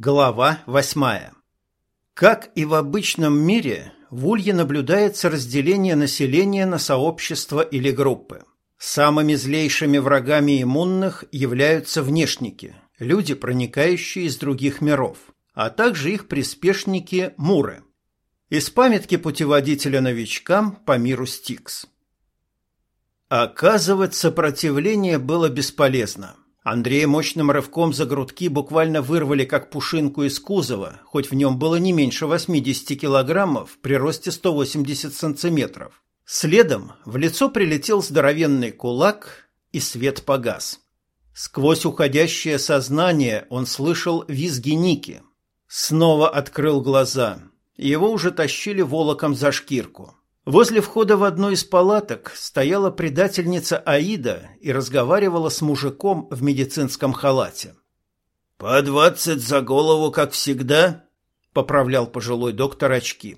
Глава восьмая. Как и в обычном мире, в Улье наблюдается разделение населения на сообщества или группы. Самыми злейшими врагами иммунных являются внешники, люди, проникающие из других миров, а также их приспешники Муры. Из памятки путеводителя новичкам по миру Стикс. Оказывать сопротивление было бесполезно. Андрея мощным рывком за грудки буквально вырвали как пушинку из кузова, хоть в нем было не меньше 80 килограммов при росте 180 сантиметров. Следом в лицо прилетел здоровенный кулак, и свет погас. Сквозь уходящее сознание он слышал визги Ники. Снова открыл глаза. Его уже тащили волоком за шкирку. Возле входа в одну из палаток стояла предательница Аида и разговаривала с мужиком в медицинском халате. «По двадцать за голову, как всегда?» — поправлял пожилой доктор очки.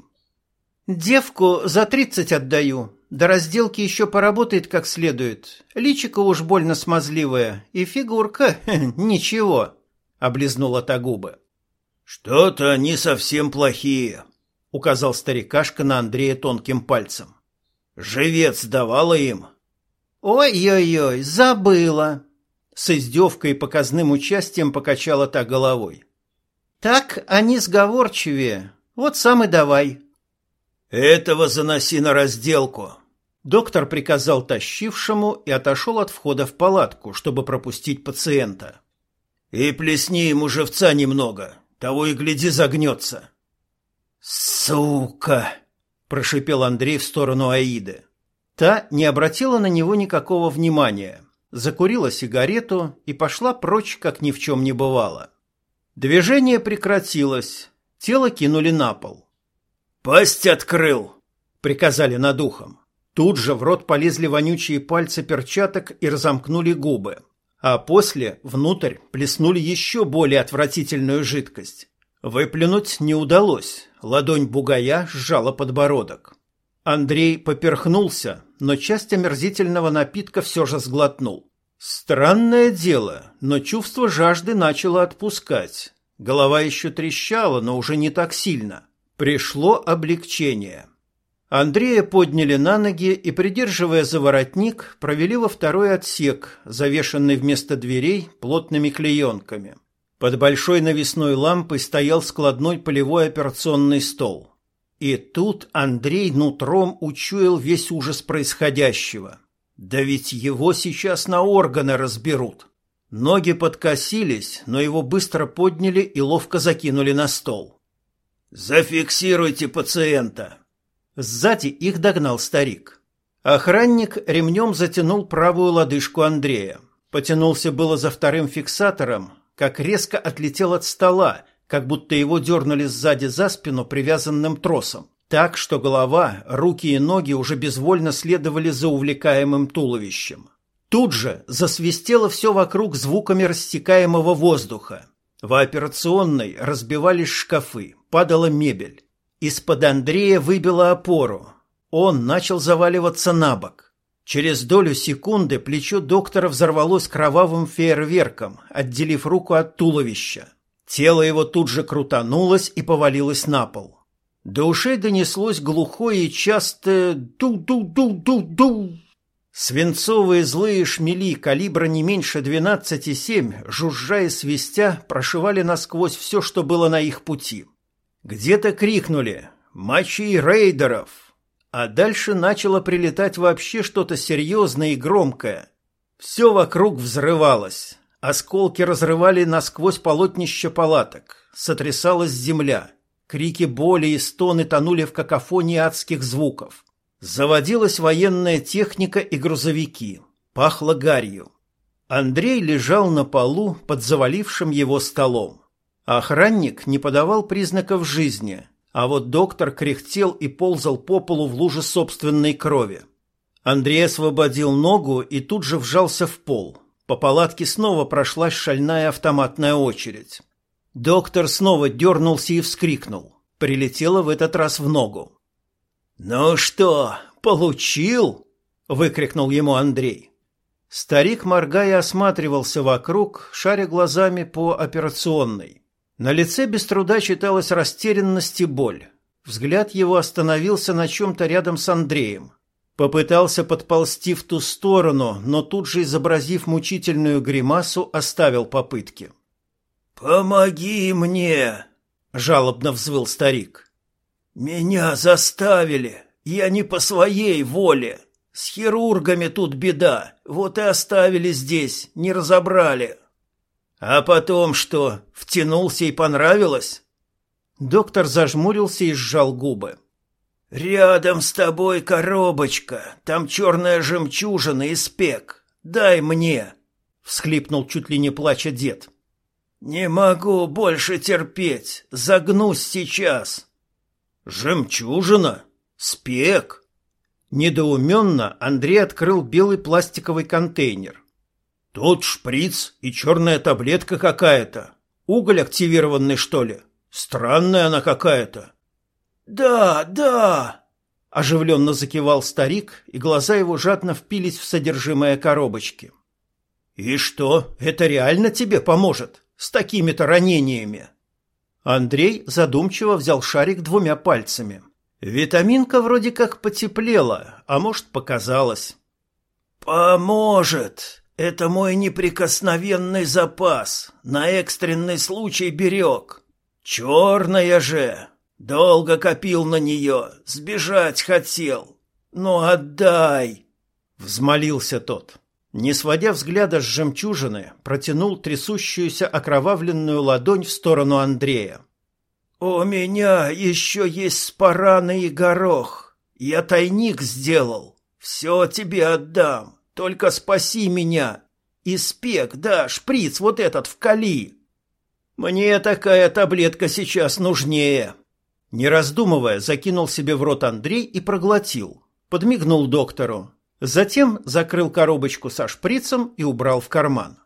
«Девку за тридцать отдаю. До разделки еще поработает как следует. Личико уж больно смазливое, и фигурка ничего», — облизнула та губы. «Что-то они совсем плохие», — указал старикашка на Андрея тонким пальцем. «Живец давала им». «Ой-ой-ой, забыла!» С издевкой и показным участием покачала та головой. «Так они сговорчивее. Вот сам и давай». «Этого заноси на разделку», — доктор приказал тащившему и отошел от входа в палатку, чтобы пропустить пациента. «И плесни ему живца немного, того и гляди загнется». «Сука!» – прошипел Андрей в сторону Аиды. Та не обратила на него никакого внимания, закурила сигарету и пошла прочь, как ни в чем не бывало. Движение прекратилось, тело кинули на пол. «Пасть открыл!» – приказали над ухом. Тут же в рот полезли вонючие пальцы перчаток и разомкнули губы, а после внутрь плеснули еще более отвратительную жидкость. Выплюнуть не удалось, ладонь бугая сжала подбородок. Андрей поперхнулся, но часть омерзительного напитка все же сглотнул. Странное дело, но чувство жажды начало отпускать. Голова еще трещала, но уже не так сильно. Пришло облегчение. Андрея подняли на ноги и, придерживая за воротник, провели во второй отсек, завешенный вместо дверей плотными клеенками. Под большой навесной лампой стоял складной полевой операционный стол. И тут Андрей нутром учуял весь ужас происходящего. Да ведь его сейчас на органы разберут. Ноги подкосились, но его быстро подняли и ловко закинули на стол. «Зафиксируйте пациента!» Сзади их догнал старик. Охранник ремнем затянул правую лодыжку Андрея. Потянулся было за вторым фиксатором, как резко отлетел от стола, как будто его дернули сзади за спину привязанным тросом, так что голова, руки и ноги уже безвольно следовали за увлекаемым туловищем. Тут же засвистело все вокруг звуками растекаемого воздуха. В операционной разбивались шкафы, падала мебель. Из-под Андрея выбило опору. Он начал заваливаться на бок. Через долю секунды плечо доктора взорвалось кровавым фейерверком, отделив руку от туловища. Тело его тут же крутанулось и повалилось на пол. До ушей донеслось глухое и частое «ду-ду-ду-ду-ду». Свинцовые злые шмели калибра не меньше 12,7, жужжа и свистя, прошивали насквозь все, что было на их пути. Где-то крикнули «Мочи рейдеров!» А дальше начало прилетать вообще что-то серьезное и громкое. Все вокруг взрывалось. Осколки разрывали насквозь полотнище палаток. Сотрясалась земля. Крики боли и стоны тонули в какофонии адских звуков. Заводилась военная техника и грузовики. Пахло гарью. Андрей лежал на полу под завалившим его столом. Охранник не подавал признаков жизни, а вот доктор кряхтел и ползал по полу в луже собственной крови. Андрей освободил ногу и тут же вжался в пол. По палатке снова прошлась шальная автоматная очередь. Доктор снова дернулся и вскрикнул. Прилетело в этот раз в ногу. «Ну что, получил?» — выкрикнул ему Андрей. Старик, моргая, осматривался вокруг, шаря глазами по операционной. На лице без труда читалась растерянность и боль. Взгляд его остановился на чем-то рядом с Андреем. Попытался подползти в ту сторону, но тут же, изобразив мучительную гримасу, оставил попытки. «Помоги мне!» — жалобно взвыл старик. «Меня заставили. Я не по своей воле. С хирургами тут беда. Вот и оставили здесь, не разобрали». «А потом что, втянулся и понравилось?» Доктор зажмурился и сжал губы. «Рядом с тобой коробочка, там черная жемчужина и спек. Дай мне!» — всхлипнул чуть ли не плача дед. «Не могу больше терпеть, загнусь сейчас». «Жемчужина? Спек?» Недоуменно Андрей открыл белый пластиковый контейнер. «Тут шприц и черная таблетка какая-то. Уголь активированный, что ли? Странная она какая-то». «Да, да!» – оживленно закивал старик, и глаза его жадно впились в содержимое коробочки. «И что, это реально тебе поможет? С такими-то ранениями?» Андрей задумчиво взял шарик двумя пальцами. Витаминка вроде как потеплела, а может, показалось. «Поможет! Это мой неприкосновенный запас, на экстренный случай берег. Черная же! Долго копил на нее, сбежать хотел. Ну, отдай!» Взмолился тот. Не сводя взгляда с жемчужины, протянул трясущуюся окровавленную ладонь в сторону Андрея. «У меня еще есть спараны и горох. Я тайник сделал. Все тебе отдам. Только спаси меня. И спек, да, шприц вот этот вкали. Мне такая таблетка сейчас нужнее». Не раздумывая, закинул себе в рот Андрей и проглотил. Подмигнул доктору. Затем закрыл коробочку со шприцем и убрал в карман.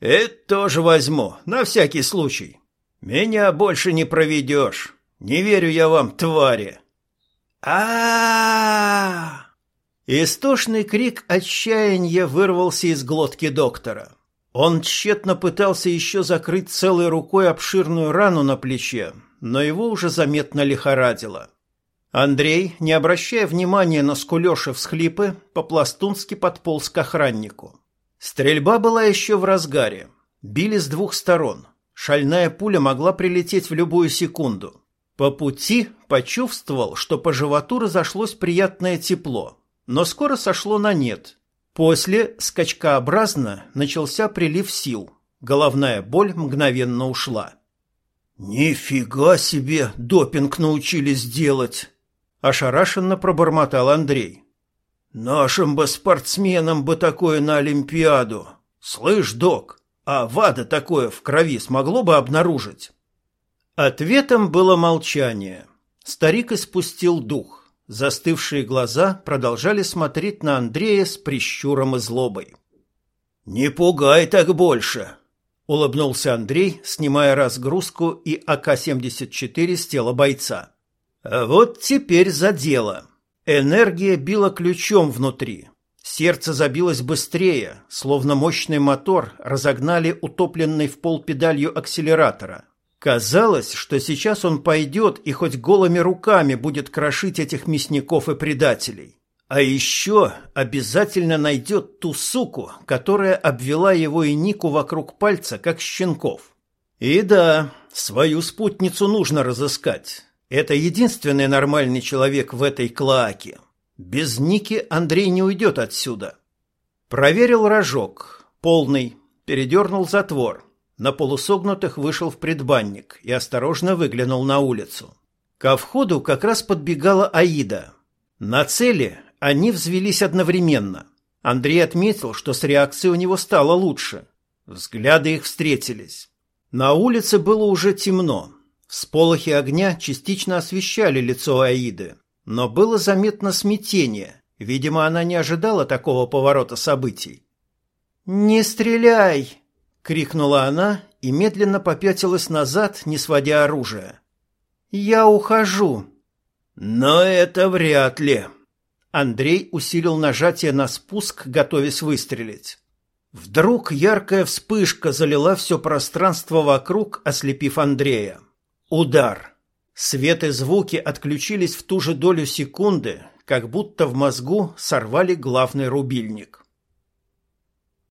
«Это тоже возьму, на всякий случай. Меня больше не проведешь. Не верю я вам, твари!» а Истошный крик отчаяния вырвался из глотки доктора. Он тщетно пытался еще закрыть целой рукой обширную рану на плече, но его уже заметно лихорадило. Андрей, не обращая внимания на скулёши всхлипы, по-пластунски подполз к охраннику. Стрельба была еще в разгаре. Били с двух сторон. Шальная пуля могла прилететь в любую секунду. По пути почувствовал, что по животу разошлось приятное тепло, но скоро сошло на нет. После скачкообразно начался прилив сил. Головная боль мгновенно ушла. «Нифига себе допинг научились делать!» – ошарашенно пробормотал Андрей. «Нашим бы спортсменам бы такое на Олимпиаду! Слышь, док, а ВАДА такое в крови смогло бы обнаружить?» Ответом было молчание. Старик испустил дух. Застывшие глаза продолжали смотреть на Андрея с прищуром и злобой. «Не пугай так больше!» улыбнулся Андрей, снимая разгрузку и АК-74 с тела бойца. А вот теперь за дело. Энергия била ключом внутри. Сердце забилось быстрее, словно мощный мотор разогнали утопленный в пол педалью акселератора. Казалось, что сейчас он пойдет и хоть голыми руками будет крошить этих мясников и предателей. А еще обязательно найдет ту суку, которая обвела его и Нику вокруг пальца, как щенков. И да, свою спутницу нужно разыскать. Это единственный нормальный человек в этой клоаке. Без Ники Андрей не уйдет отсюда. Проверил рожок. Полный. Передернул затвор. На полусогнутых вышел в предбанник и осторожно выглянул на улицу. Ко входу как раз подбегала Аида. На цели они взвелись одновременно. Андрей отметил, что с реакцией у него стало лучше. Взгляды их встретились. На улице было уже темно. Всполохи огня частично освещали лицо Аиды, но было заметно смятение. Видимо, она не ожидала такого поворота событий. «Не стреляй!» — крикнула она и медленно попятилась назад, не сводя оружия. «Я ухожу». «Но это вряд ли», Андрей усилил нажатие на спуск, готовясь выстрелить. Вдруг яркая вспышка залила все пространство вокруг, ослепив Андрея. Удар. Свет и звуки отключились в ту же долю секунды, как будто в мозгу сорвали главный рубильник.